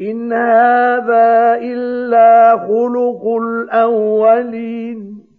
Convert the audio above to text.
إِنْ هَٰذَا إِلَّا خُلُقُ الْأَوَّلِينَ.